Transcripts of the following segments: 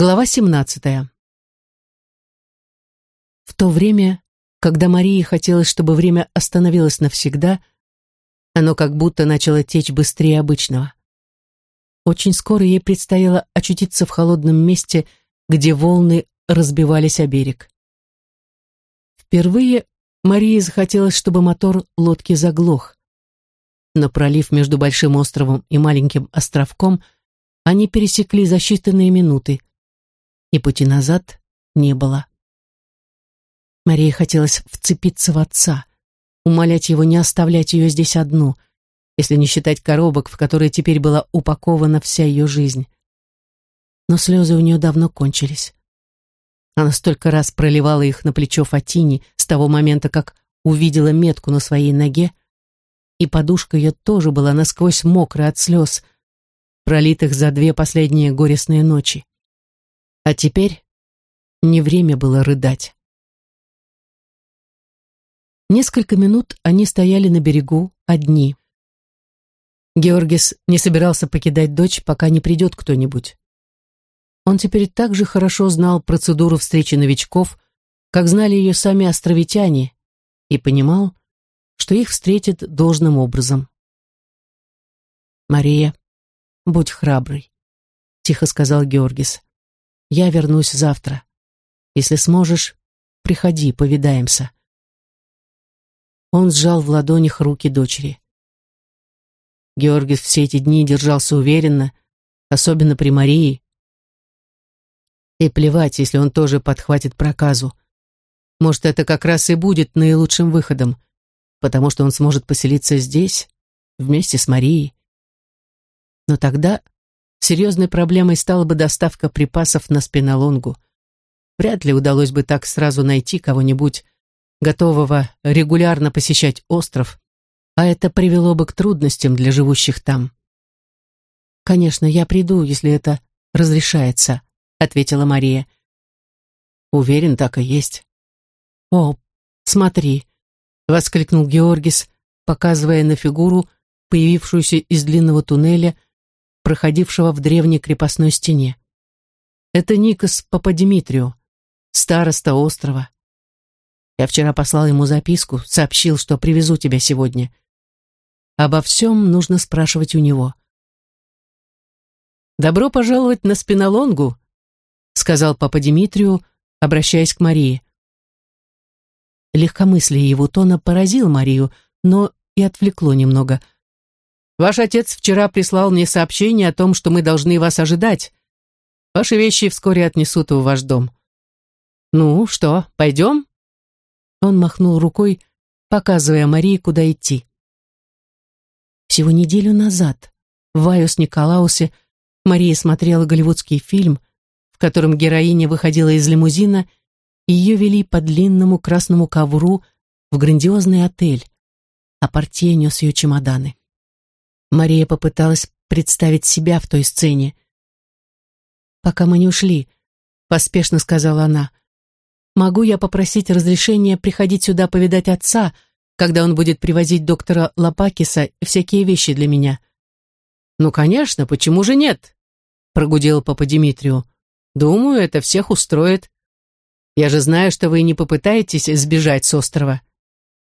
Глава 17. В то время, когда Марии хотелось, чтобы время остановилось навсегда, оно как будто начало течь быстрее обычного. Очень скоро ей предстояло очутиться в холодном месте, где волны разбивались о берег. Впервые Марии захотелось, чтобы мотор лодки заглох. Но пролив между большим островом и маленьким островком они пересекли за считанные минуты, и пути назад не было. Марии хотелось вцепиться в отца, умолять его не оставлять ее здесь одну, если не считать коробок, в которые теперь была упакована вся ее жизнь. Но слезы у нее давно кончились. Она столько раз проливала их на плечо Фатини с того момента, как увидела метку на своей ноге, и подушка ее тоже была насквозь мокрая от слез, пролитых за две последние горестные ночи. А теперь не время было рыдать. Несколько минут они стояли на берегу одни. Георгис не собирался покидать дочь, пока не придет кто-нибудь. Он теперь так же хорошо знал процедуру встречи новичков, как знали ее сами островитяне, и понимал, что их встретят должным образом. «Мария, будь храброй», — тихо сказал Георгис. Я вернусь завтра. Если сможешь, приходи, повидаемся. Он сжал в ладонях руки дочери. Георгий все эти дни держался уверенно, особенно при Марии. И плевать, если он тоже подхватит проказу. Может, это как раз и будет наилучшим выходом, потому что он сможет поселиться здесь, вместе с Марией. Но тогда серьезной проблемой стала бы доставка припасов на спинолонгу. Вряд ли удалось бы так сразу найти кого-нибудь, готового регулярно посещать остров, а это привело бы к трудностям для живущих там. «Конечно, я приду, если это разрешается», — ответила Мария. «Уверен, так и есть». «О, смотри», — воскликнул Георгис, показывая на фигуру, появившуюся из длинного туннеля, проходившего в древней крепостной стене. Это Никос Пападимитрио, староста острова. Я вчера послал ему записку, сообщил, что привезу тебя сегодня. Обо всем нужно спрашивать у него. «Добро пожаловать на спинолонгу», — сказал папа Димитрию, обращаясь к Марии. Легкомыслие его тона поразил Марию, но и отвлекло немного — Ваш отец вчера прислал мне сообщение о том, что мы должны вас ожидать. Ваши вещи вскоре отнесут в ваш дом. Ну, что, пойдем?» Он махнул рукой, показывая Марии, куда идти. Всего неделю назад в Айос Николаусе Мария смотрела голливудский фильм, в котором героиня выходила из лимузина, и ее вели по длинному красному ковру в грандиозный отель, а портье нес ее чемоданы. Мария попыталась представить себя в той сцене. «Пока мы не ушли», — поспешно сказала она, «могу я попросить разрешения приходить сюда повидать отца, когда он будет привозить доктора Лопакиса и всякие вещи для меня?» «Ну, конечно, почему же нет?» — прогудел папа Димитрию. «Думаю, это всех устроит. Я же знаю, что вы не попытаетесь сбежать с острова.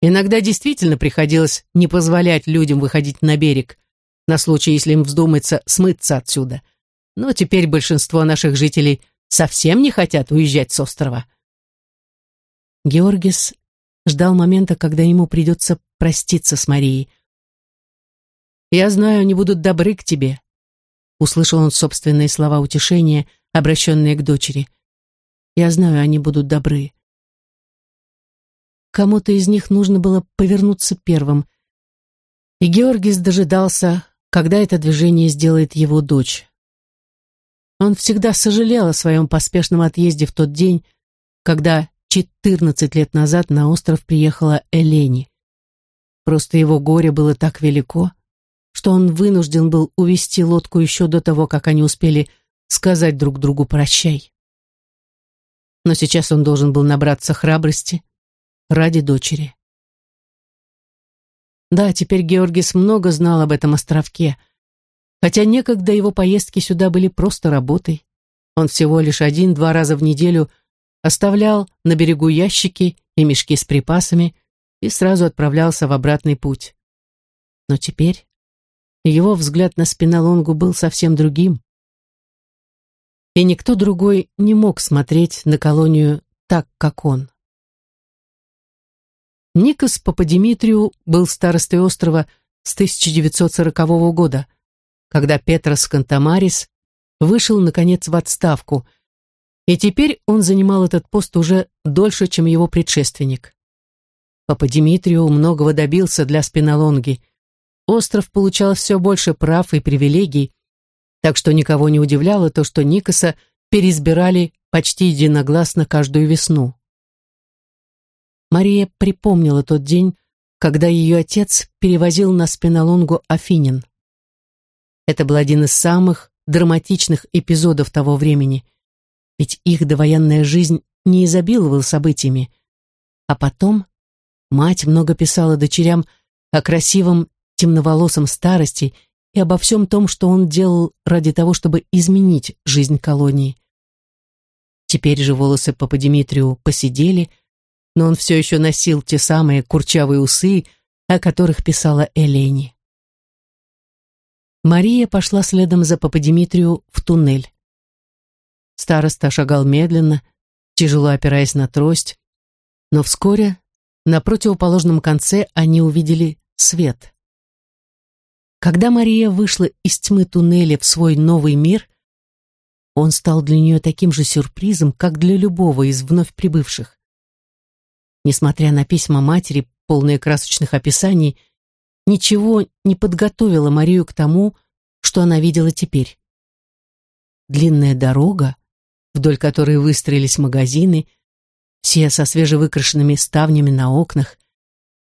Иногда действительно приходилось не позволять людям выходить на берег, на случай, если им вздумается смыться отсюда. Но теперь большинство наших жителей совсем не хотят уезжать с острова. Георгис ждал момента, когда ему придется проститься с Марией. «Я знаю, они будут добры к тебе», — услышал он собственные слова утешения, обращенные к дочери. «Я знаю, они будут добры». Кому-то из них нужно было повернуться первым, и Георгис дожидался, когда это движение сделает его дочь. Он всегда сожалел о своем поспешном отъезде в тот день, когда 14 лет назад на остров приехала Элени. Просто его горе было так велико, что он вынужден был увести лодку еще до того, как они успели сказать друг другу «прощай». Но сейчас он должен был набраться храбрости ради дочери. Да, теперь Георгис много знал об этом островке, хотя некогда его поездки сюда были просто работой. Он всего лишь один-два раза в неделю оставлял на берегу ящики и мешки с припасами и сразу отправлялся в обратный путь. Но теперь его взгляд на спинолонгу был совсем другим. И никто другой не мог смотреть на колонию так, как он. Никос Пападимитрию был старостой острова с 1940 года, когда Петрос Кантамарис вышел, наконец, в отставку, и теперь он занимал этот пост уже дольше, чем его предшественник. Папа Димитрию многого добился для спинолонги. Остров получал все больше прав и привилегий, так что никого не удивляло то, что Никоса переизбирали почти единогласно каждую весну. Мария припомнила тот день, когда ее отец перевозил на спинолонгу Афинин. Это был один из самых драматичных эпизодов того времени, ведь их довоенная жизнь не изобиловала событиями. А потом мать много писала дочерям о красивом темноволосом старости и обо всем том, что он делал ради того, чтобы изменить жизнь колонии. Теперь же волосы Папа Димитрию посидели, но он все еще носил те самые курчавые усы, о которых писала Элени. Мария пошла следом за Пападимитрию в туннель. Староста шагал медленно, тяжело опираясь на трость, но вскоре на противоположном конце они увидели свет. Когда Мария вышла из тьмы туннеля в свой новый мир, он стал для нее таким же сюрпризом, как для любого из вновь прибывших. Несмотря на письма матери, полные красочных описаний, ничего не подготовило Марию к тому, что она видела теперь. Длинная дорога, вдоль которой выстроились магазины, все со свежевыкрашенными ставнями на окнах,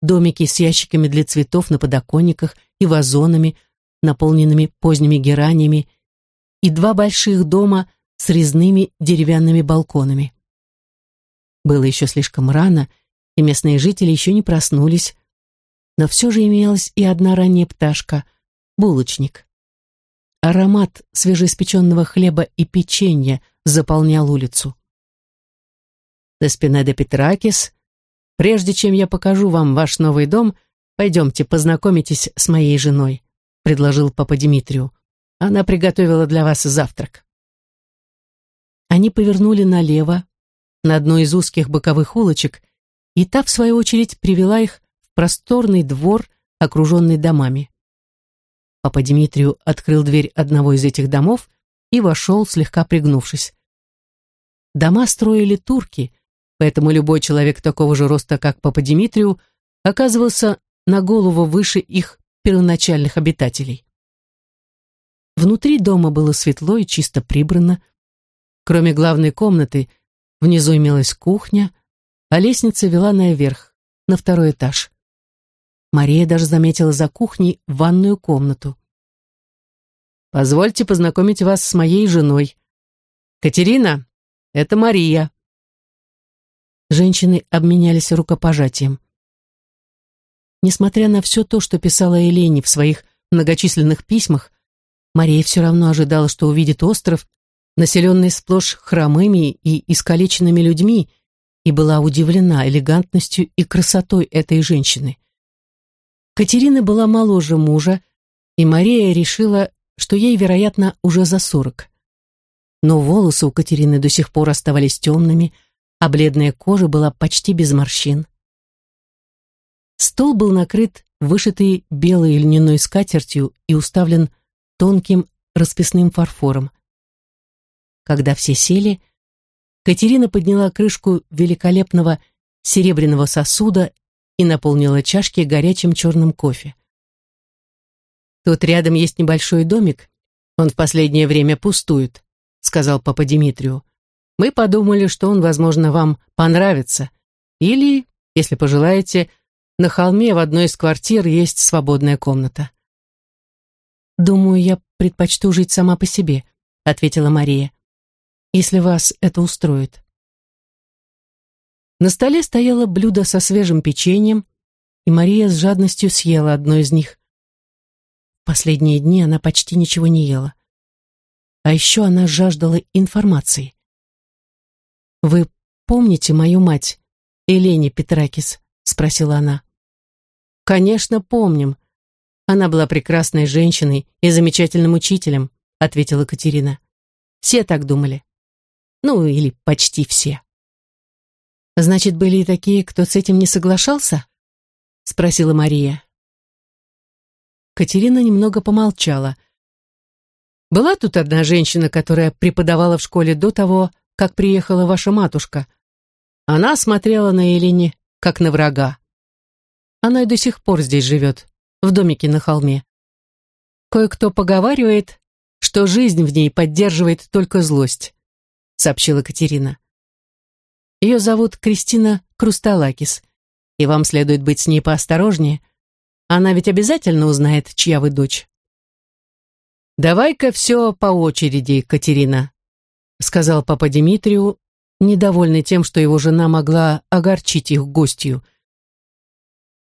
домики с ящиками для цветов на подоконниках и вазонами, наполненными поздними гераниями, и два больших дома с резными деревянными балконами. Было еще слишком рано, и местные жители еще не проснулись, но все же имелась и одна ранняя пташка — булочник. Аромат свежеиспеченного хлеба и печенья заполнял улицу. Деспине де Петракис, прежде чем я покажу вам ваш новый дом, пойдемте познакомитесь с моей женой, предложил папа Димитрию. Она приготовила для вас завтрак. Они повернули налево, на одну из узких боковых улочек, и та, в свою очередь, привела их просторный двор, окруженный домами. Папа Дмитрию открыл дверь одного из этих домов и вошел, слегка пригнувшись. Дома строили турки, поэтому любой человек такого же роста, как Папа Дмитрию, оказывался на голову выше их первоначальных обитателей. Внутри дома было светло и чисто прибрано. Кроме главной комнаты, внизу имелась кухня, а лестница вела наверх, на второй этаж. Мария даже заметила за кухней ванную комнату. «Позвольте познакомить вас с моей женой. Катерина, это Мария». Женщины обменялись рукопожатием. Несмотря на все то, что писала Елене в своих многочисленных письмах, Мария все равно ожидала, что увидит остров, населенный сплошь хромыми и искалеченными людьми, и была удивлена элегантностью и красотой этой женщины. Катерина была моложе мужа, и Мария решила, что ей, вероятно, уже за сорок. Но волосы у Катерины до сих пор оставались темными, а бледная кожа была почти без морщин. Стол был накрыт вышитой белой льняной скатертью и уставлен тонким расписным фарфором. Когда все сели, Катерина подняла крышку великолепного серебряного сосуда и наполнила чашки горячим черным кофе. «Тут рядом есть небольшой домик, он в последнее время пустует», сказал папа Димитрию. «Мы подумали, что он, возможно, вам понравится. Или, если пожелаете, на холме в одной из квартир есть свободная комната». «Думаю, я предпочту жить сама по себе», ответила Мария. «Если вас это устроит». На столе стояло блюдо со свежим печеньем, и Мария с жадностью съела одно из них. Последние дни она почти ничего не ела. А еще она жаждала информации. «Вы помните мою мать, Елене Петракис?» — спросила она. «Конечно, помним. Она была прекрасной женщиной и замечательным учителем», — ответила Катерина. «Все так думали. Ну, или почти все». «Значит, были и такие, кто с этим не соглашался?» — спросила Мария. Катерина немного помолчала. «Была тут одна женщина, которая преподавала в школе до того, как приехала ваша матушка. Она смотрела на Елене, как на врага. Она и до сих пор здесь живет, в домике на холме. Кое-кто поговаривает, что жизнь в ней поддерживает только злость», — сообщила Катерина. «Ее зовут Кристина Крусталакис, и вам следует быть с ней поосторожнее. Она ведь обязательно узнает, чья вы дочь. «Давай-ка все по очереди, Катерина», — сказал папа Дмитрию, недовольный тем, что его жена могла огорчить их гостью.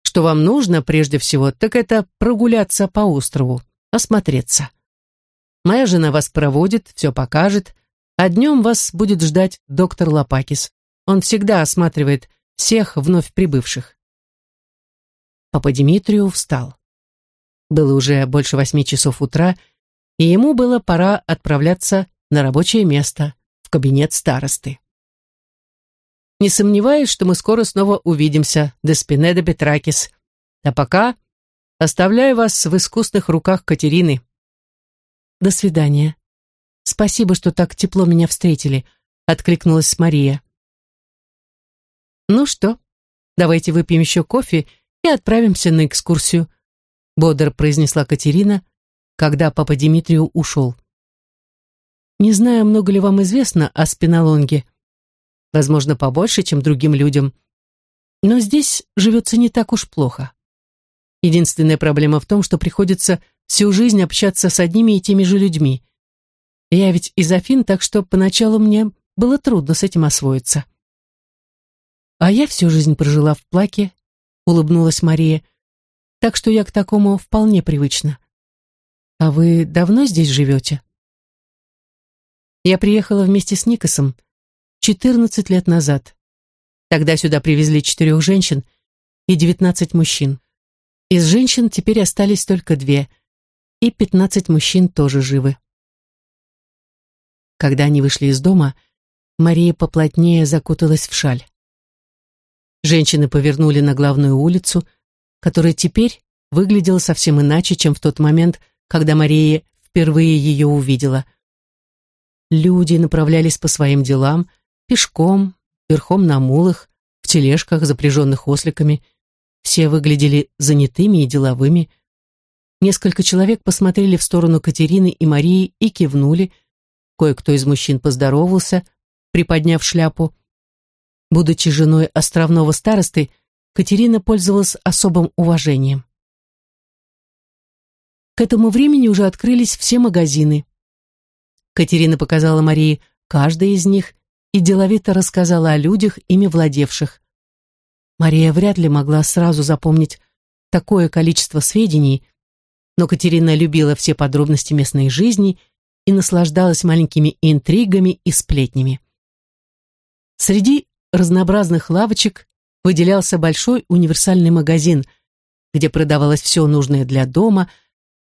«Что вам нужно прежде всего, так это прогуляться по острову, осмотреться. Моя жена вас проводит, все покажет, а днем вас будет ждать доктор Лопакис. Он всегда осматривает всех вновь прибывших. Папа Дмитрию встал. Было уже больше восьми часов утра, и ему было пора отправляться на рабочее место, в кабинет старосты. Не сомневаюсь, что мы скоро снова увидимся, Деспинеда Петракис. А пока оставляю вас в искусных руках Катерины. До свидания. Спасибо, что так тепло меня встретили, откликнулась Мария. Ну что, давайте выпьем еще кофе и отправимся на экскурсию», — бодро произнесла Катерина, когда папа Дмитрию ушел. «Не знаю, много ли вам известно о спинолонге. Возможно, побольше, чем другим людям. Но здесь живется не так уж плохо. Единственная проблема в том, что приходится всю жизнь общаться с одними и теми же людьми. Я ведь из Афин, так что поначалу мне было трудно с этим освоиться. А я всю жизнь прожила в Плаке улыбнулась Мария. Так что я к такому вполне привычна. А вы давно здесь живете? Я приехала вместе с Никосом 14 лет назад. Тогда сюда привезли четырех женщин и 19 мужчин. Из женщин теперь остались только две, и 15 мужчин тоже живы. Когда они вышли из дома, Мария поплотнее закуталась в шаль. Женщины повернули на главную улицу, которая теперь выглядела совсем иначе, чем в тот момент, когда Мария впервые ее увидела. Люди направлялись по своим делам, пешком, верхом на мулах, в тележках, запряженных осликами. Все выглядели занятыми и деловыми. Несколько человек посмотрели в сторону Катерины и Марии и кивнули. Кое-кто из мужчин поздоровался, приподняв шляпу. Будучи женой островного старосты, Катерина пользовалась особым уважением. К этому времени уже открылись все магазины. Катерина показала Марии каждый из них и деловито рассказала о людях, ими владевших. Мария вряд ли могла сразу запомнить такое количество сведений, но Катерина любила все подробности местной жизни и наслаждалась маленькими интригами и сплетнями. Среди разнообразных лавочек выделялся большой универсальный магазин, где продавалось все нужное для дома,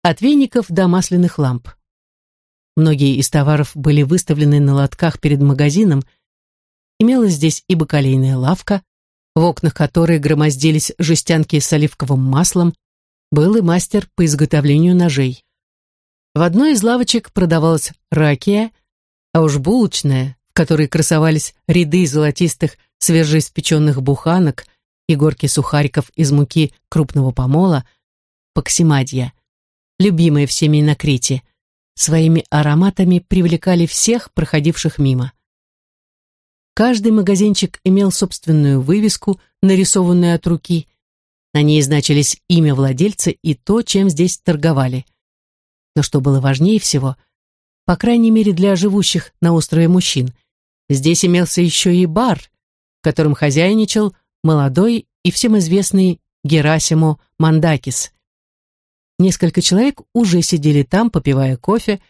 от веников до масляных ламп. Многие из товаров были выставлены на лотках перед магазином. Имелась здесь и бакалейная лавка, в окнах которой громоздились жестянки с оливковым маслом, был и мастер по изготовлению ножей. В одной из лавочек продавалась ракия, а уж булочная которой красовались ряды золотистых свежеиспеченных буханок и горки сухариков из муки крупного помола, поксимадья, любимые всеми на Крите, своими ароматами привлекали всех проходивших мимо. Каждый магазинчик имел собственную вывеску, нарисованную от руки. На ней значились имя владельца и то, чем здесь торговали. Но что было важнее всего, по крайней мере для живущих на острове мужчин – Здесь имелся еще и бар, в котором хозяйничал молодой и всем известный Герасимо Мандакис. Несколько человек уже сидели там, попивая кофе,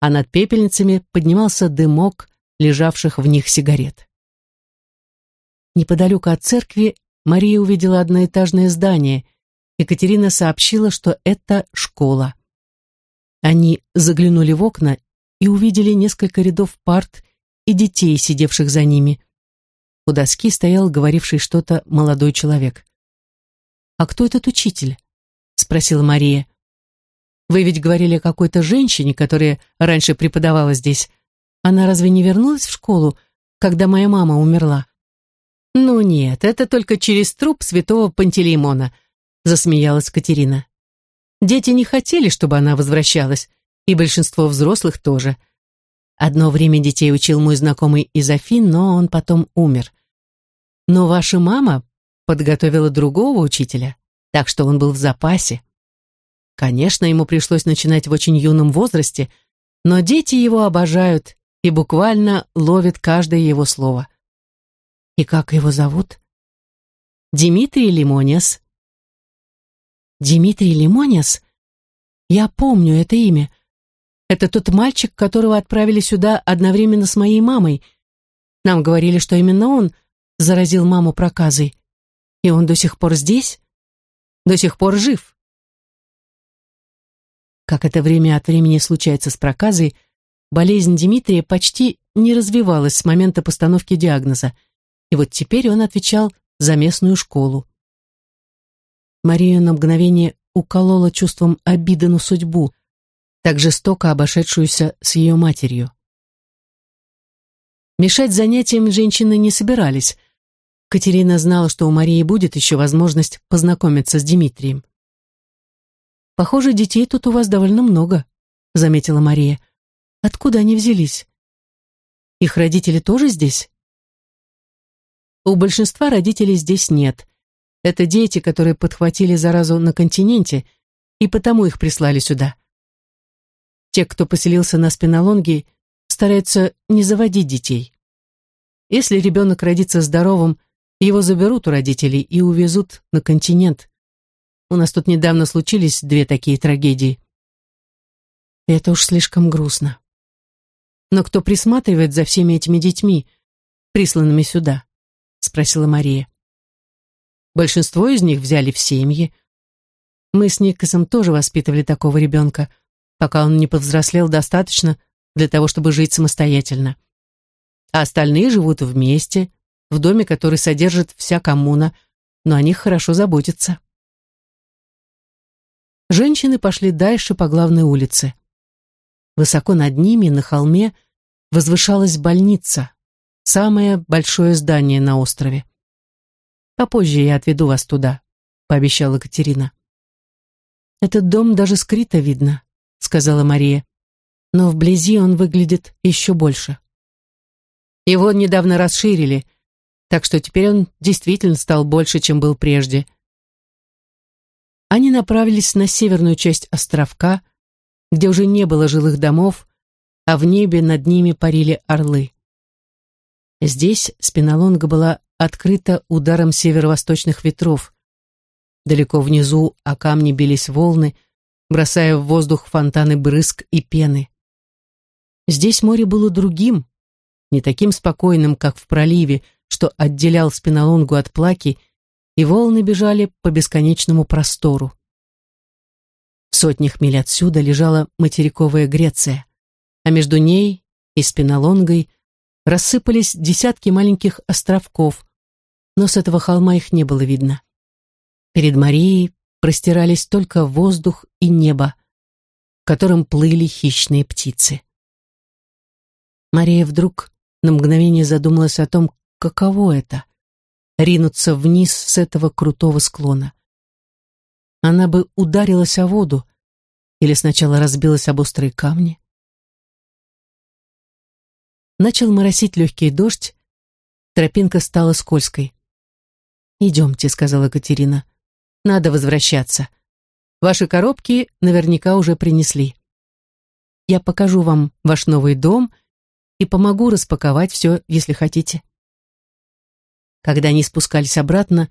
а над пепельницами поднимался дымок лежавших в них сигарет. Неподалеку от церкви Мария увидела одноэтажное здание. Екатерина сообщила, что это школа. Они заглянули в окна и увидели несколько рядов парт и детей, сидевших за ними. У доски стоял говоривший что-то молодой человек. «А кто этот учитель?» — спросила Мария. «Вы ведь говорили о какой-то женщине, которая раньше преподавала здесь. Она разве не вернулась в школу, когда моя мама умерла?» «Ну нет, это только через труп святого Пантелеймона», — засмеялась Катерина. «Дети не хотели, чтобы она возвращалась, и большинство взрослых тоже. Одно время детей учил мой знакомый из Афин, но он потом умер. Но ваша мама подготовила другого учителя, так что он был в запасе. Конечно, ему пришлось начинать в очень юном возрасте, но дети его обожают и буквально ловят каждое его слово. И как его зовут? Дмитрий Лимонес. Дмитрий Лимонес? Я помню это имя. Это тот мальчик, которого отправили сюда одновременно с моей мамой. Нам говорили, что именно он заразил маму проказой. И он до сих пор здесь? До сих пор жив? Как это время от времени случается с проказой, болезнь Дмитрия почти не развивалась с момента постановки диагноза, и вот теперь он отвечал за местную школу. Марию на мгновение уколола чувством обиды на судьбу, так жестоко обошедшуюся с ее матерью. Мешать занятиям женщины не собирались. Катерина знала, что у Марии будет еще возможность познакомиться с Дмитрием. «Похоже, детей тут у вас довольно много», — заметила Мария. «Откуда они взялись? Их родители тоже здесь?» У большинства родителей здесь нет. Это дети, которые подхватили заразу на континенте, и потому их прислали сюда. Те, кто поселился на спинолонге, стараются не заводить детей. Если ребенок родится здоровым, его заберут у родителей и увезут на континент. У нас тут недавно случились две такие трагедии. Это уж слишком грустно. Но кто присматривает за всеми этими детьми, присланными сюда? Спросила Мария. Большинство из них взяли в семьи. Мы с Никосом тоже воспитывали такого ребенка пока он не повзрослел достаточно для того, чтобы жить самостоятельно. А остальные живут вместе, в доме, который содержит вся коммуна, но о них хорошо заботятся. Женщины пошли дальше по главной улице. Высоко над ними, на холме, возвышалась больница, самое большое здание на острове. «Попозже я отведу вас туда», — пообещала Катерина. «Этот дом даже скрыто видно. — сказала Мария. «Но вблизи он выглядит еще больше». Его недавно расширили, так что теперь он действительно стал больше, чем был прежде. Они направились на северную часть островка, где уже не было жилых домов, а в небе над ними парили орлы. Здесь спинолонга была открыта ударом северо-восточных ветров. Далеко внизу о камни бились волны, бросая в воздух фонтаны брызг и пены. Здесь море было другим, не таким спокойным, как в проливе, что отделял спинолонгу от плаки, и волны бежали по бесконечному простору. В сотнях миль отсюда лежала материковая Греция, а между ней и спинолонгой рассыпались десятки маленьких островков, но с этого холма их не было видно. Перед Марией простирались только воздух и небо, в котором плыли хищные птицы. Мария вдруг на мгновение задумалась о том, каково это — ринуться вниз с этого крутого склона. Она бы ударилась о воду или сначала разбилась об острые камни. Начал моросить легкий дождь, тропинка стала скользкой. «Идемте», — сказала Катерина. Надо возвращаться. Ваши коробки наверняка уже принесли. Я покажу вам ваш новый дом и помогу распаковать все, если хотите. Когда они спускались обратно,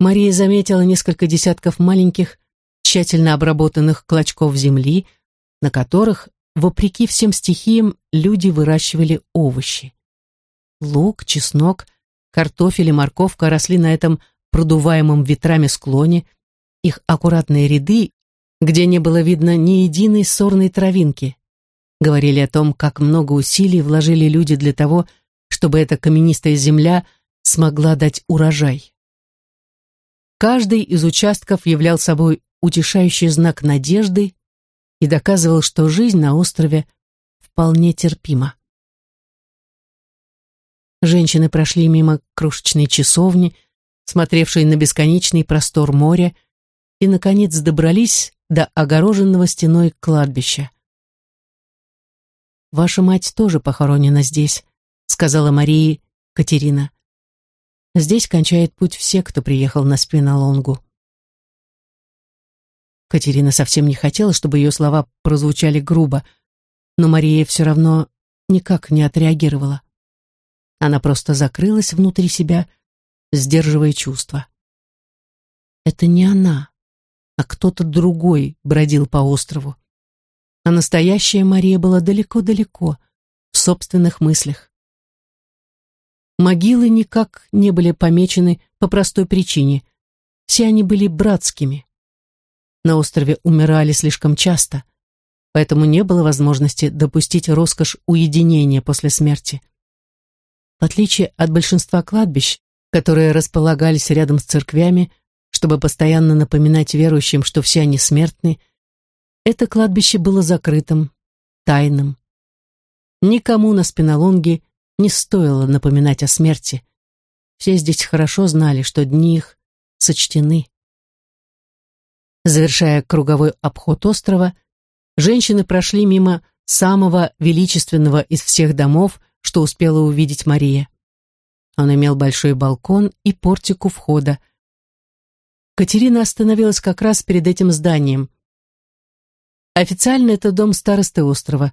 Мария заметила несколько десятков маленьких, тщательно обработанных клочков земли, на которых вопреки всем стихиям, люди выращивали овощи. Лук, чеснок, картофель и морковка росли на этом продуваемом ветрами склоне, их аккуратные ряды, где не было видно ни единой сорной травинки, говорили о том, как много усилий вложили люди для того, чтобы эта каменистая земля смогла дать урожай. Каждый из участков являл собой утешающий знак надежды и доказывал, что жизнь на острове вполне терпима. Женщины прошли мимо крошечной часовни, смотревшей на бесконечный простор моря, и, наконец, добрались до огороженного стеной кладбища. «Ваша мать тоже похоронена здесь», — сказала Марии Катерина. «Здесь кончает путь все, кто приехал на Спинолонгу». Катерина совсем не хотела, чтобы ее слова прозвучали грубо, но Мария все равно никак не отреагировала. Она просто закрылась внутри себя, сдерживая чувства. Это не она, а кто-то другой бродил по острову. А настоящая Мария была далеко-далеко, в собственных мыслях. Могилы никак не были помечены по простой причине. Все они были братскими на острове умирали слишком часто, поэтому не было возможности допустить роскошь уединения после смерти. В отличие от большинства кладбищ, которые располагались рядом с церквями, чтобы постоянно напоминать верующим, что все они смертны, это кладбище было закрытым, тайным. Никому на спинолонге не стоило напоминать о смерти. Все здесь хорошо знали, что дни их сочтены. Завершая круговой обход острова, женщины прошли мимо самого величественного из всех домов, что успела увидеть Мария. Он имел большой балкон и портик у входа. Катерина остановилась как раз перед этим зданием. Официально это дом старосты острова,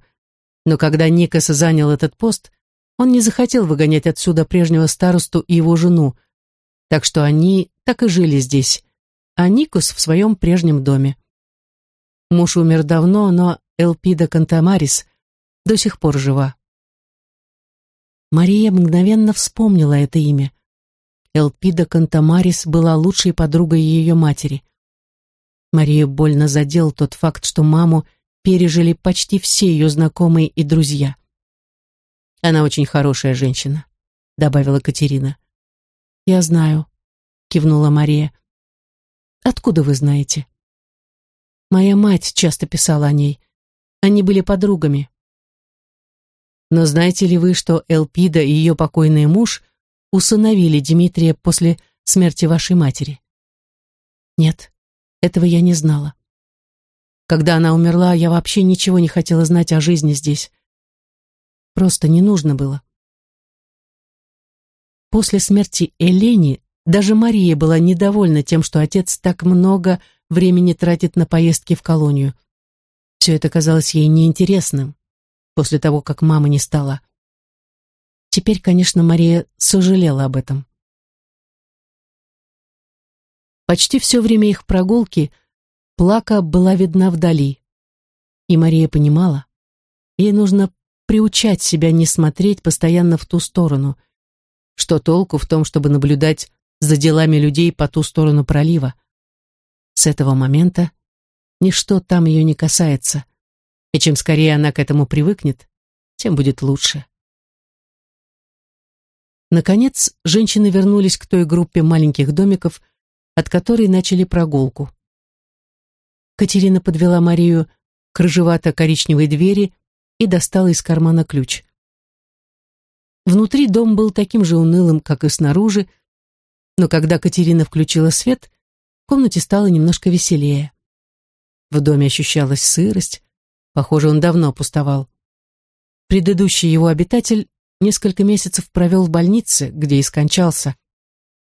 но когда Никас занял этот пост, он не захотел выгонять отсюда прежнего старосту и его жену, так что они так и жили здесь, а Никус в своем прежнем доме. Муж умер давно, но Элпида Кантамарис до сих пор жива. Мария мгновенно вспомнила это имя. Элпида Кантамарис была лучшей подругой ее матери. Марию больно задел тот факт, что маму пережили почти все ее знакомые и друзья. «Она очень хорошая женщина», — добавила Катерина. «Я знаю», — кивнула Мария. Откуда вы знаете? Моя мать часто писала о ней. Они были подругами. Но знаете ли вы, что Элпида и ее покойный муж усыновили Дмитрия после смерти вашей матери? Нет, этого я не знала. Когда она умерла, я вообще ничего не хотела знать о жизни здесь. Просто не нужно было. После смерти Элени даже Мария была недовольна тем, что отец так много времени тратит на поездки в колонию. Все это казалось ей неинтересным после того, как мама не стала. Теперь, конечно, Мария сожалела об этом. Почти все время их прогулки Плака была видна вдали. И Мария понимала, ей нужно приучать себя не смотреть постоянно в ту сторону. Что толку в том, чтобы наблюдать за делами людей по ту сторону пролива. С этого момента ничто там ее не касается, и чем скорее она к этому привыкнет, тем будет лучше. Наконец, женщины вернулись к той группе маленьких домиков, от которой начали прогулку. Катерина подвела Марию к рыжевато-коричневой двери и достала из кармана ключ. Внутри дом был таким же унылым, как и снаружи, но когда Катерина включила свет, в комнате стало немножко веселее. В доме ощущалась сырость, похоже, он давно пустовал. Предыдущий его обитатель несколько месяцев провел в больнице, где и скончался.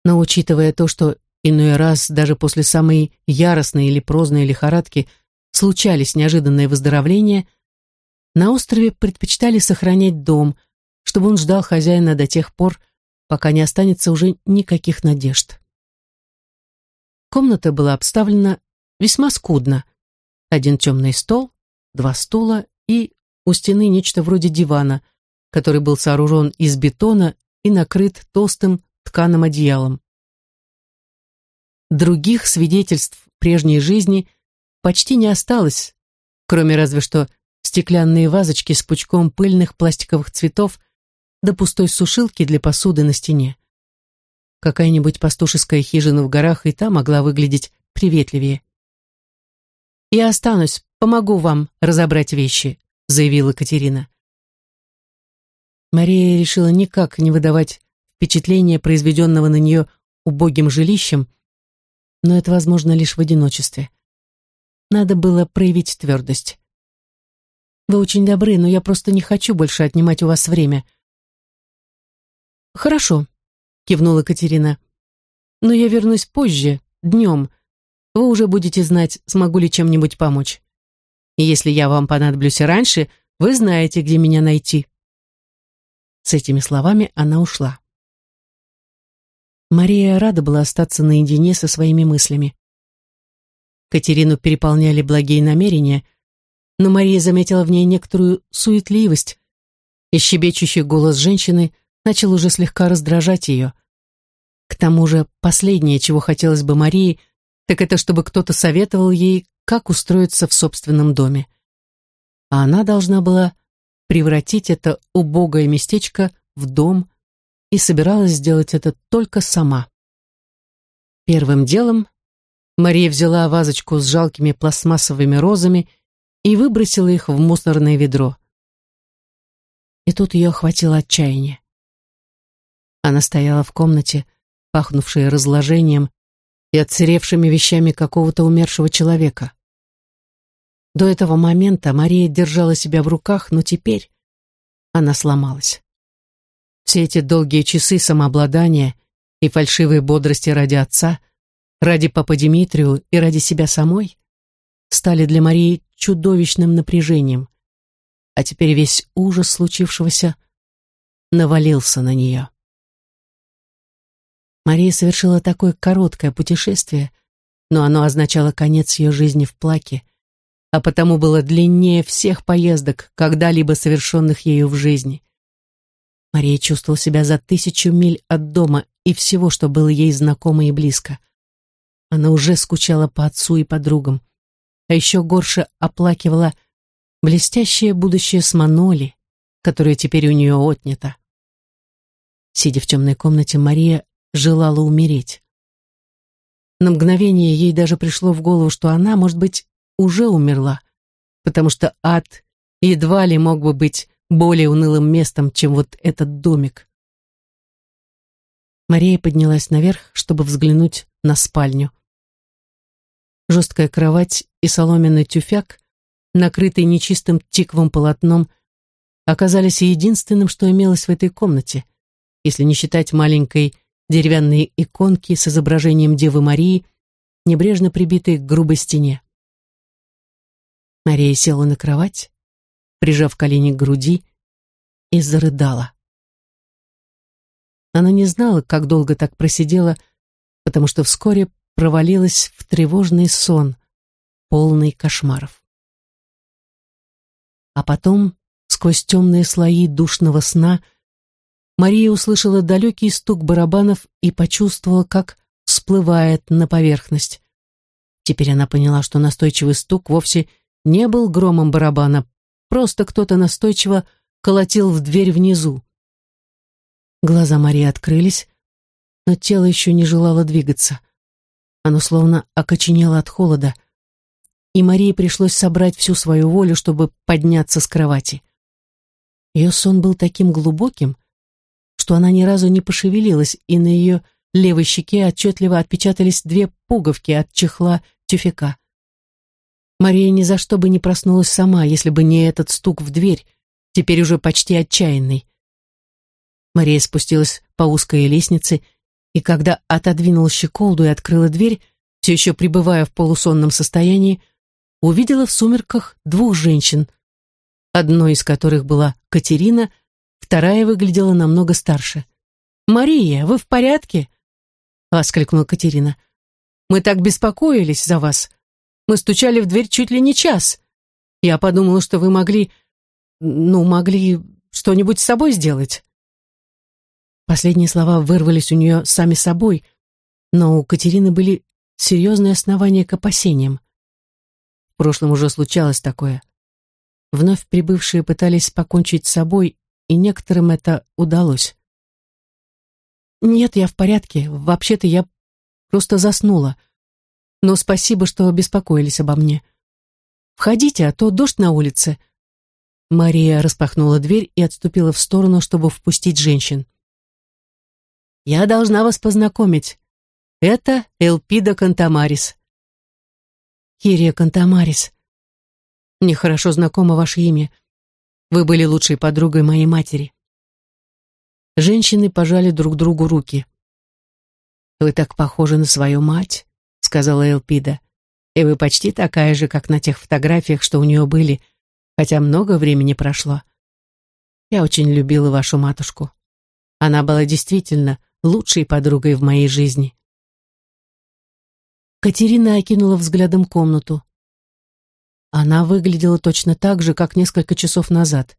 Но учитывая то, что иной раз даже после самой яростной или прозной лихорадки случались неожиданные выздоровления, на острове предпочитали сохранять дом, чтобы он ждал хозяина до тех пор, пока не останется уже никаких надежд. Комната была обставлена весьма скудно. Один темный стол, два стула и у стены нечто вроде дивана, который был сооружен из бетона и накрыт толстым тканым одеялом. Других свидетельств прежней жизни почти не осталось, кроме разве что стеклянные вазочки с пучком пыльных пластиковых цветов да пустой сушилки для посуды на стене. Какая-нибудь пастушеская хижина в горах и та могла выглядеть приветливее. «Я останусь, помогу вам разобрать вещи», — заявила Катерина. Мария решила никак не выдавать впечатление, произведенного на нее убогим жилищем, но это возможно лишь в одиночестве. Надо было проявить твердость. «Вы очень добры, но я просто не хочу больше отнимать у вас время». «Хорошо», — кивнула Катерина. «Но я вернусь позже, днем. Вы уже будете знать, смогу ли чем-нибудь помочь. И если я вам понадоблюсь раньше, вы знаете, где меня найти». С этими словами она ушла. Мария рада была остаться наедине со своими мыслями. Катерину переполняли благие намерения, но Мария заметила в ней некоторую суетливость, и щебечущий голос женщины начал уже слегка раздражать ее. К тому же последнее, чего хотелось бы Марии, так это чтобы кто-то советовал ей, как устроиться в собственном доме. А она должна была превратить это убогое местечко в дом и собиралась сделать это только сама. Первым делом Мария взяла вазочку с жалкими пластмассовыми розами и выбросила их в мусорное ведро. И тут ее охватило отчаяние. Она стояла в комнате, пахнувшей разложением и отсыревшими вещами какого-то умершего человека. До этого момента Мария держала себя в руках, но теперь она сломалась. Все эти долгие часы самообладания и фальшивой бодрости ради отца, ради папы Дмитрию и ради себя самой стали для Марии чудовищным напряжением, а теперь весь ужас случившегося навалился на нее. Мария совершила такое короткое путешествие, но оно означало конец ее жизни в плаке, а потому было длиннее всех поездок, когда-либо совершенных ею в жизни. Мария чувствовала себя за тысячу миль от дома и всего, что было ей знакомо и близко. Она уже скучала по отцу и подругам, а еще горше оплакивала блестящее будущее с Маноли, которое теперь у нее отнято. Сидя в темной комнате, Мария желала умереть. На мгновение ей даже пришло в голову, что она, может быть, уже умерла, потому что ад едва ли мог бы быть более унылым местом, чем вот этот домик. Мария поднялась наверх, чтобы взглянуть на спальню. Жесткая кровать и соломенный тюфяк, накрытый нечистым тиковым полотном, оказались единственным, что имелось в этой комнате, если не считать маленькой деревянной иконки с изображением Девы Марии, небрежно прибитой к грубой стене. Мария села на кровать, прижав колени к груди, и зарыдала. Она не знала, как долго так просидела, потому что вскоре провалилась в тревожный сон, полный кошмаров. А потом, сквозь темные слои душного сна, Мария услышала далекий стук барабанов и почувствовала, как всплывает на поверхность. Теперь она поняла, что настойчивый стук вовсе не был громом барабана, просто кто-то настойчиво колотил в дверь внизу. Глаза Марии открылись, но тело еще не желало двигаться. Оно словно окоченело от холода, и Марии пришлось собрать всю свою волю, чтобы подняться с кровати. Ее сон был таким глубоким, что она ни разу не пошевелилась, и на ее левой щеке отчетливо отпечатались две пуговки от чехла тюфяка. Мария ни за что бы не проснулась сама, если бы не этот стук в дверь, теперь уже почти отчаянный. Мария спустилась по узкой лестнице, и когда отодвинула щеколду и открыла дверь, все еще пребывая в полусонном состоянии, увидела в сумерках двух женщин, одной из которых была Катерина, вторая выглядела намного старше. «Мария, вы в порядке?» — воскликнула Катерина. «Мы так беспокоились за вас. Мы стучали в дверь чуть ли не час. Я подумала, что вы могли... ну, могли что-нибудь с собой сделать. Последние слова вырвались у нее сами собой, но у Катерины были серьезные основания к опасениям. В прошлом уже случалось такое. Вновь прибывшие пытались покончить с собой, и некоторым это удалось. «Нет, я в порядке. Вообще-то я просто заснула. Но спасибо, что беспокоились обо мне. Входите, а то дождь на улице». Мария распахнула дверь и отступила в сторону, чтобы впустить женщин. «Я должна вас познакомить. Это Элпида Кантамарис». «Кирия Кантамарис. Мне хорошо знакомо ваше имя. Вы были лучшей подругой моей матери». Женщины пожали друг другу руки. «Вы так похожи на свою мать», — сказала Элпида. «И вы почти такая же, как на тех фотографиях, что у нее были, хотя много времени прошло. Я очень любила вашу матушку. Она была действительно лучшей подругой в моей жизни». Катерина окинула взглядом комнату. Она выглядела точно так же, как несколько часов назад.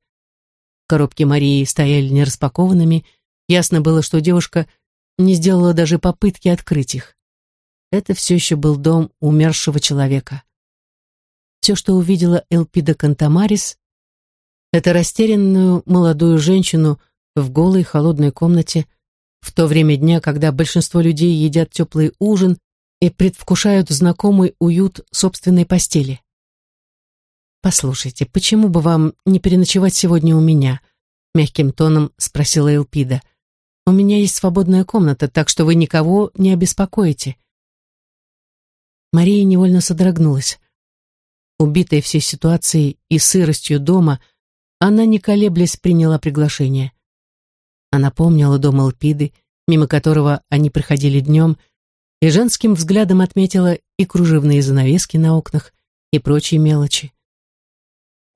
Коробки Марии стояли нераспакованными. Ясно было, что девушка не сделала даже попытки открыть их. Это все еще был дом умершего человека. Все, что увидела Элпида Кантамарис, это растерянную молодую женщину в голой холодной комнате в то время дня, когда большинство людей едят теплый ужин и предвкушают знакомый уют собственной постели. «Послушайте, почему бы вам не переночевать сегодня у меня?» Мягким тоном спросила Элпида. «У меня есть свободная комната, так что вы никого не обеспокоите». Мария невольно содрогнулась. Убитая всей ситуацией и сыростью дома, она, не колеблясь, приняла приглашение. Она помнила дом Элпиды, мимо которого они приходили днем, и женским взглядом отметила и кружевные занавески на окнах, и прочие мелочи.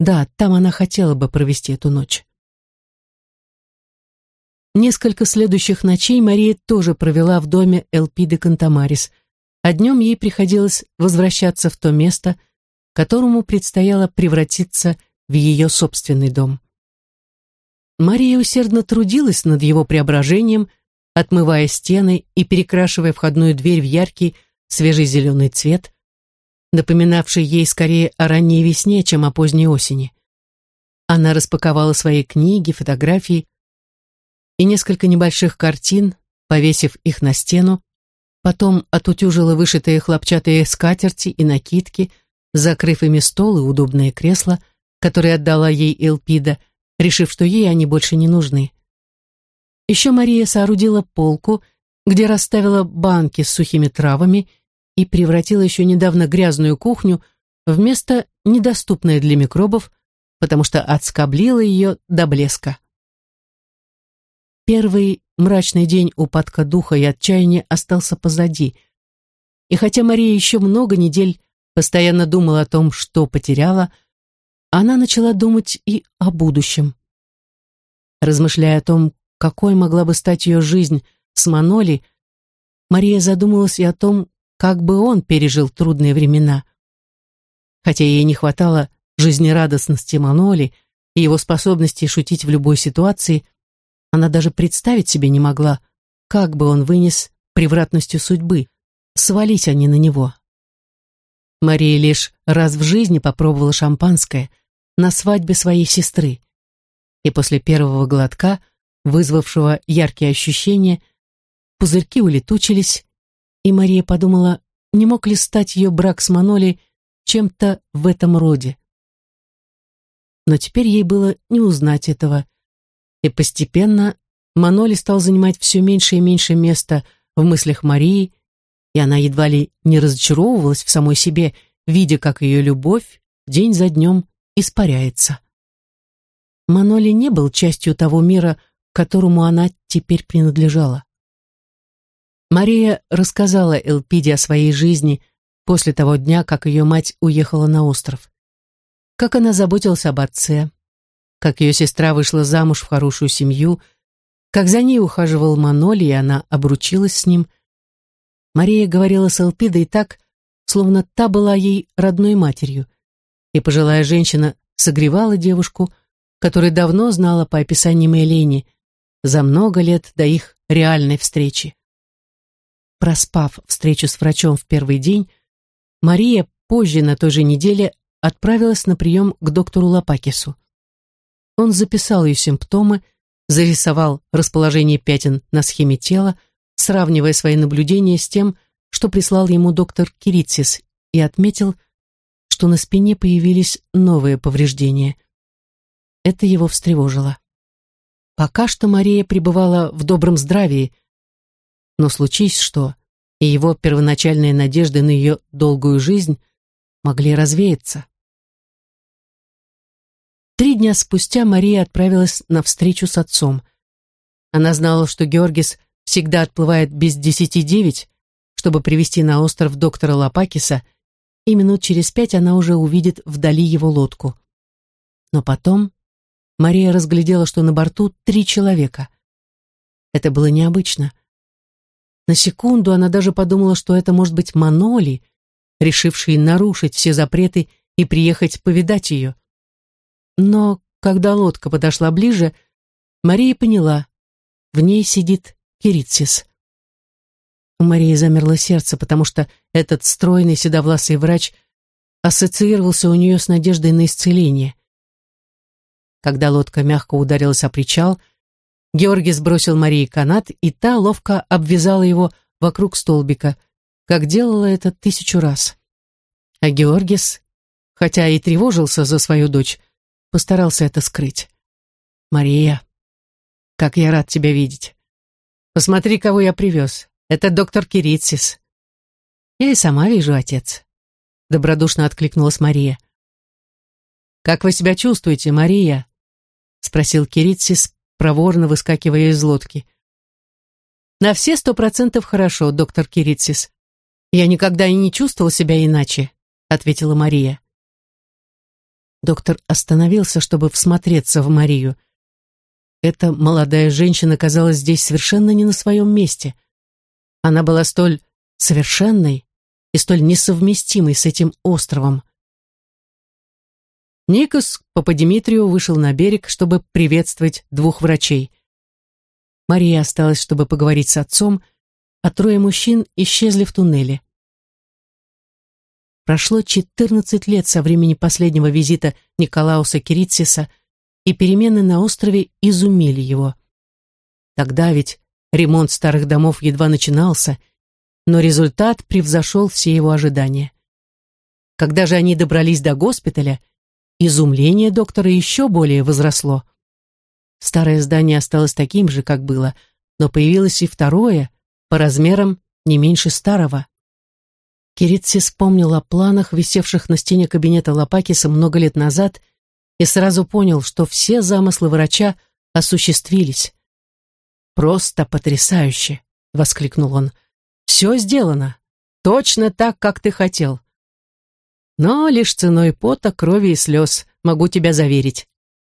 Да, там она хотела бы провести эту ночь. Несколько следующих ночей Мария тоже провела в доме Элпиды Кантамарис, а днем ей приходилось возвращаться в то место, которому предстояло превратиться в ее собственный дом. Мария усердно трудилась над его преображением, отмывая стены и перекрашивая входную дверь в яркий свежий зеленый цвет, напоминавший ей скорее о ранней весне, чем о поздней осени. Она распаковала свои книги, фотографии и несколько небольших картин, повесив их на стену, потом отутюжила вышитые хлопчатые скатерти и накидки, закрыв ими стол и удобное кресло, которое отдала ей Элпида, решив, что ей они больше не нужны. Еще Мария соорудила полку, где расставила банки с сухими травами и превратила еще недавно грязную кухню в место, недоступное для микробов, потому что отскоблила ее до блеска. Первый мрачный день упадка духа и отчаяния остался позади. И хотя Мария еще много недель постоянно думала о том, что потеряла, она начала думать и о будущем. Размышляя о том, какой могла бы стать ее жизнь с Маноли, Мария задумалась и о том, как бы он пережил трудные времена. Хотя ей не хватало жизнерадостности Маноли и его способности шутить в любой ситуации, она даже представить себе не могла, как бы он вынес превратностью судьбы, свалить они на него. Мария лишь раз в жизни попробовала шампанское на свадьбе своей сестры, и после первого глотка, вызвавшего яркие ощущения, пузырьки улетучились, и Мария подумала, не мог ли стать ее брак с Маноли чем-то в этом роде. Но теперь ей было не узнать этого, и постепенно Маноли стал занимать все меньше и меньше места в мыслях Марии, и она едва ли не разочаровывалась в самой себе, видя, как ее любовь день за днем испаряется. Маноли не был частью того мира, которому она теперь принадлежала. Мария рассказала Элпиде о своей жизни после того дня, как ее мать уехала на остров. Как она заботилась об отце, как ее сестра вышла замуж в хорошую семью, как за ней ухаживал Маноли, и она обручилась с ним. Мария говорила с Элпидой так, словно та была ей родной матерью, и пожилая женщина согревала девушку, который давно знала по описаниям Элени, за много лет до их реальной встречи. Проспав встречу с врачом в первый день, Мария позже на той же неделе отправилась на прием к доктору Лопакису. Он записал ее симптомы, зарисовал расположение пятен на схеме тела, сравнивая свои наблюдения с тем, что прислал ему доктор Кирицис, и отметил, что на спине появились новые повреждения. Это его встревожило. Пока что Мария пребывала в добром здравии, но случись что, и его первоначальные надежды на ее долгую жизнь могли развеяться. Три дня спустя Мария отправилась на встречу с отцом. Она знала, что Георгис всегда отплывает без десяти девять, чтобы привести на остров доктора Лопакиса, и минут через пять она уже увидит вдали его лодку. Но потом Мария разглядела, что на борту три человека. Это было необычно. На секунду она даже подумала, что это может быть Маноли, решивший нарушить все запреты и приехать повидать ее. Но когда лодка подошла ближе, Мария поняла, в ней сидит Киритсис. У Марии замерло сердце, потому что этот стройный седовласый врач ассоциировался у нее с надеждой на исцеление. Когда лодка мягко ударилась о причал, Георгий сбросил Марии канат, и та ловко обвязала его вокруг столбика, как делала это тысячу раз. А Георгис, хотя и тревожился за свою дочь, постарался это скрыть. «Мария, как я рад тебя видеть. Посмотри, кого я привез. Это доктор Киритсис». «Я и сама вижу, отец», — добродушно откликнулась Мария. «Как вы себя чувствуете, Мария?» — спросил Киритсис, проворно выскакивая из лодки. «На все сто процентов хорошо, доктор Киритсис. Я никогда и не чувствовал себя иначе», — ответила Мария. Доктор остановился, чтобы всмотреться в Марию. Эта молодая женщина казалась здесь совершенно не на своем месте. Она была столь совершенной и столь несовместимой с этим островом. Никос Пападимитрию вышел на берег, чтобы приветствовать двух врачей. Мария осталась, чтобы поговорить с отцом, а трое мужчин исчезли в туннеле. Прошло 14 лет со времени последнего визита Николауса Киритсиса, и перемены на острове изумили его. Тогда ведь ремонт старых домов едва начинался, но результат превзошел все его ожидания. Когда же они добрались до госпиталя, изумление доктора еще более возросло. Старое здание осталось таким же, как было, но появилось и второе, по размерам не меньше старого. Киритси вспомнил о планах, висевших на стене кабинета Лопакиса много лет назад, и сразу понял, что все замыслы врача осуществились. «Просто потрясающе!» — воскликнул он. «Все сделано. Точно так, как ты хотел. Но лишь ценой пота, крови и слез, могу тебя заверить.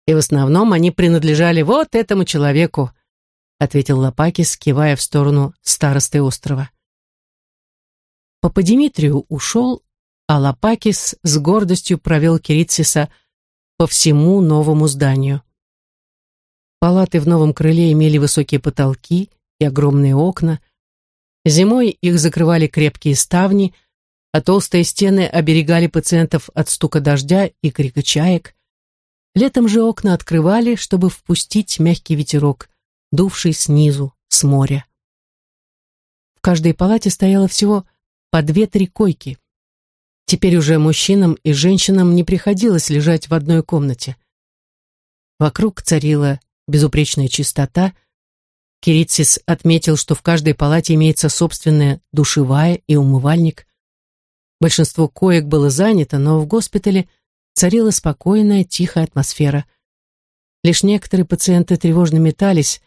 И в основном они принадлежали вот этому человеку», — ответил Лопакис, кивая в сторону старосты острова. Папа Димитрию ушел, а Лопакис с гордостью провел Киритсиса по всему новому зданию. Палаты в новом крыле имели высокие потолки и огромные окна. Зимой их закрывали крепкие ставни, а толстые стены оберегали пациентов от стука дождя и крика чаек. Летом же окна открывали, чтобы впустить мягкий ветерок, дувший снизу, с моря. В каждой палате стояло всего по две-три койки. Теперь уже мужчинам и женщинам не приходилось лежать в одной комнате. Вокруг царила безупречная чистота. Кирицис отметил, что в каждой палате имеется собственная душевая и умывальник. Большинство коек было занято, но в госпитале царила спокойная, тихая атмосфера. Лишь некоторые пациенты тревожно метались,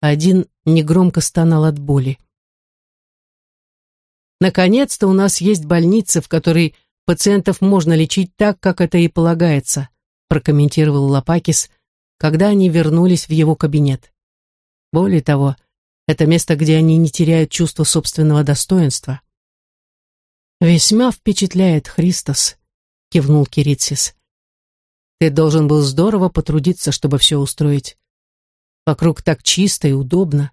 а один негромко стонал от боли. Наконец-то у нас есть больница, в которой пациентов можно лечить так, как это и полагается, прокомментировал Лопакис, когда они вернулись в его кабинет. Более того, это место, где они не теряют чувство собственного достоинства. «Весьма впечатляет Христос», — кивнул Киритсис. Ты должен был здорово потрудиться, чтобы все устроить. Вокруг так чисто и удобно.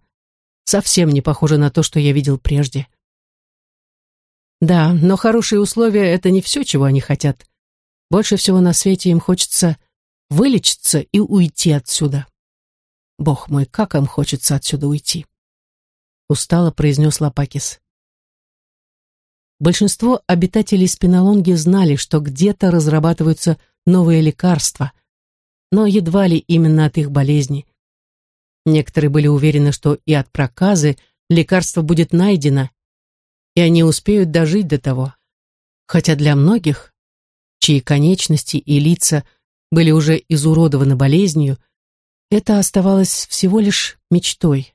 Совсем не похоже на то, что я видел прежде. Да, но хорошие условия — это не все, чего они хотят. Больше всего на свете им хочется вылечиться и уйти отсюда. Бог мой, как им хочется отсюда уйти. Устало произнес Лапакис. Большинство обитателей спинолонги знали, что где-то разрабатываются новые лекарства, но едва ли именно от их болезни. Некоторые были уверены, что и от проказы лекарство будет найдено, и они успеют дожить до того. Хотя для многих, чьи конечности и лица были уже изуродованы болезнью, это оставалось всего лишь мечтой.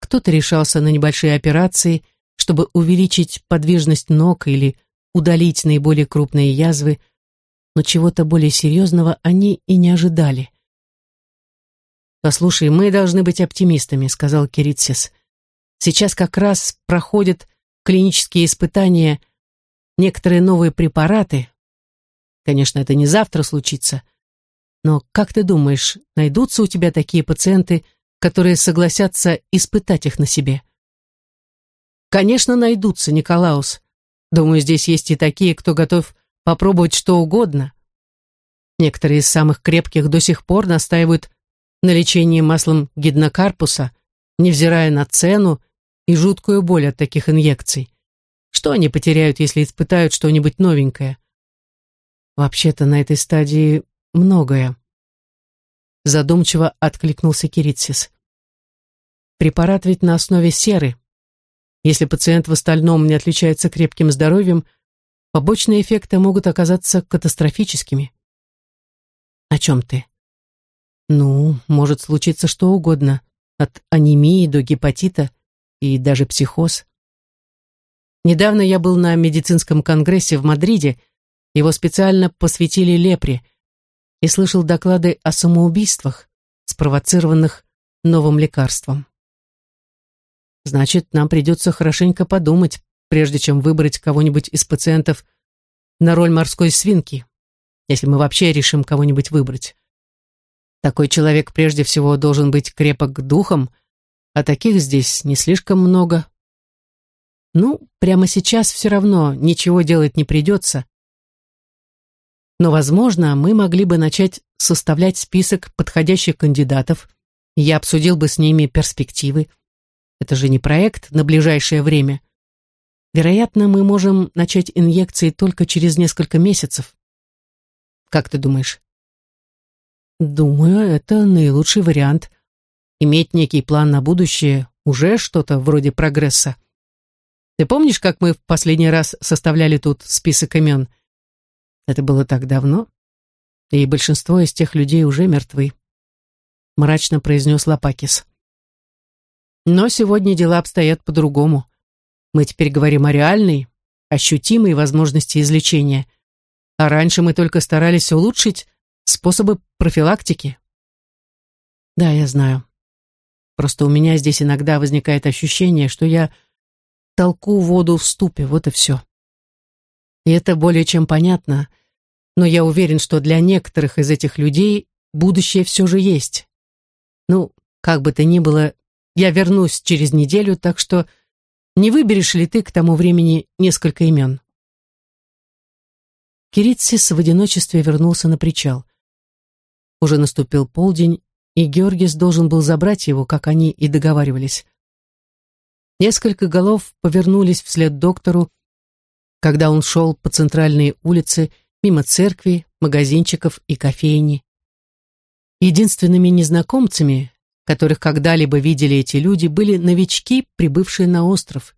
Кто-то решался на небольшие операции, чтобы увеличить подвижность ног или удалить наиболее крупные язвы, но чего-то более серьезного они и не ожидали. «Послушай, мы должны быть оптимистами», — сказал Киритсис. «Сейчас как раз проходят клинические испытания некоторые новые препараты. Конечно, это не завтра случится. Но как ты думаешь, найдутся у тебя такие пациенты, которые согласятся испытать их на себе?» «Конечно, найдутся, Николаус. Думаю, здесь есть и такие, кто готов попробовать что угодно. Некоторые из самых крепких до сих пор настаивают на лечении маслом гиднокарпуса, невзирая на цену и жуткую боль от таких инъекций. Что они потеряют, если испытают что-нибудь новенькое? Вообще-то на этой стадии многое. Задумчиво откликнулся Киритсис. Препарат ведь на основе серы. Если пациент в остальном не отличается крепким здоровьем, побочные эффекты могут оказаться катастрофическими. О чем ты? Ну, может случиться что угодно, от анемии до гепатита и даже психоз. Недавно я был на медицинском конгрессе в Мадриде, его специально посвятили лепре, и слышал доклады о самоубийствах, спровоцированных новым лекарством. Значит, нам придется хорошенько подумать, прежде чем выбрать кого-нибудь из пациентов на роль морской свинки, если мы вообще решим кого-нибудь выбрать. Такой человек прежде всего должен быть крепок духом, а таких здесь не слишком много. Ну, прямо сейчас все равно ничего делать не придется. Но, возможно, мы могли бы начать составлять список подходящих кандидатов, я обсудил бы с ними перспективы. Это же не проект на ближайшее время. Вероятно, мы можем начать инъекции только через несколько месяцев. Как ты думаешь? Думаю, это наилучший вариант. Иметь некий план на будущее уже что-то вроде прогресса. Ты помнишь, как мы в последний раз составляли тут список имен? Это было так давно, и большинство из тех людей уже мертвы. Мрачно произнес Лапакис. Но сегодня дела обстоят по-другому. Мы теперь говорим о реальной, ощутимой возможности излечения. А раньше мы только старались улучшить способы профилактики. Да, я знаю. Просто у меня здесь иногда возникает ощущение, что я толку воду в ступе, вот и все. И это более чем понятно, но я уверен, что для некоторых из этих людей будущее все же есть. Ну, как бы то ни было, я вернусь через неделю, так что не выберешь ли ты к тому времени несколько имен?» Киритсис в одиночестве вернулся на причал. Уже наступил полдень, и Георгис должен был забрать его, как они и договаривались. Несколько голов повернулись вслед доктору, когда он шел по центральной улице, мимо церкви, магазинчиков и кофейни. Единственными незнакомцами, которых когда-либо видели эти люди, были новички, прибывшие на остров,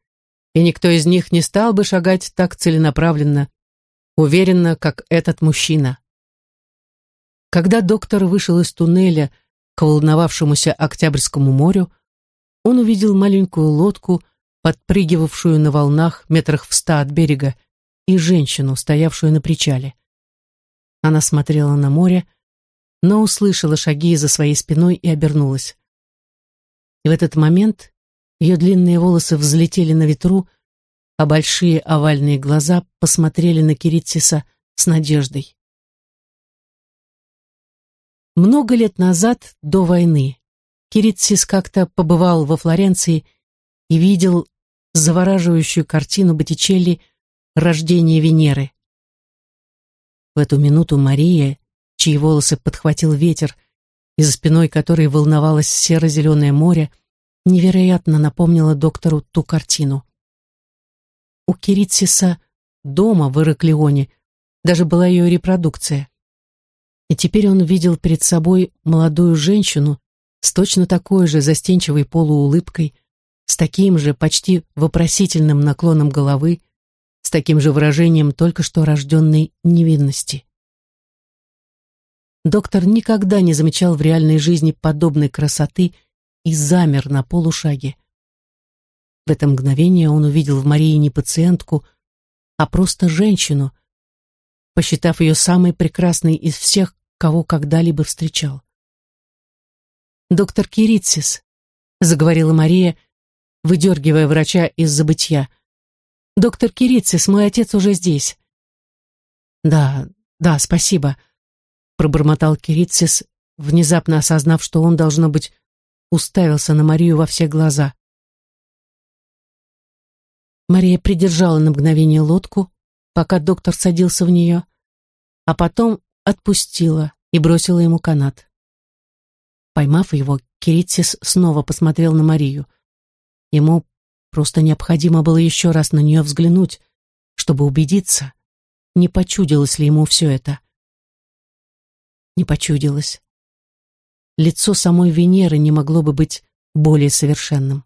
и никто из них не стал бы шагать так целенаправленно, уверенно, как этот мужчина. Когда доктор вышел из туннеля к волновавшемуся Октябрьскому морю, он увидел маленькую лодку, подпрыгивавшую на волнах метрах в ста от берега, и женщину, стоявшую на причале. Она смотрела на море, но услышала шаги за своей спиной и обернулась. И в этот момент ее длинные волосы взлетели на ветру, а большие овальные глаза посмотрели на Киритсиса с надеждой. Много лет назад, до войны, Киритсис как-то побывал во Флоренции и видел завораживающую картину Боттичелли «Рождение Венеры». В эту минуту Мария, чьи волосы подхватил ветер, и за спиной которой волновалось серо-зеленое море, невероятно напомнила доктору ту картину. У Киритсиса дома в Ираклионе даже была ее репродукция. И теперь он видел перед собой молодую женщину с точно такой же застенчивой полуулыбкой, с таким же почти вопросительным наклоном головы, с таким же выражением только что рожденной невинности. Доктор никогда не замечал в реальной жизни подобной красоты и замер на полушаге. В это мгновение он увидел в Марии не пациентку, а просто женщину, посчитав ее самой прекрасной из всех, кого когда-либо встречал. «Доктор Киритсис», — заговорила Мария, выдергивая врача из забытья. «Доктор Киритсис, мой отец уже здесь». «Да, да, спасибо», — пробормотал Киритсис, внезапно осознав, что он, должно быть, уставился на Марию во все глаза. Мария придержала на мгновение лодку, пока доктор садился в нее, а потом отпустила и бросила ему канат. Поймав его, Киритсис снова посмотрел на Марию. Ему просто необходимо было еще раз на нее взглянуть, чтобы убедиться, не почудилось ли ему все это. Не почудилось. Лицо самой Венеры не могло бы быть более совершенным.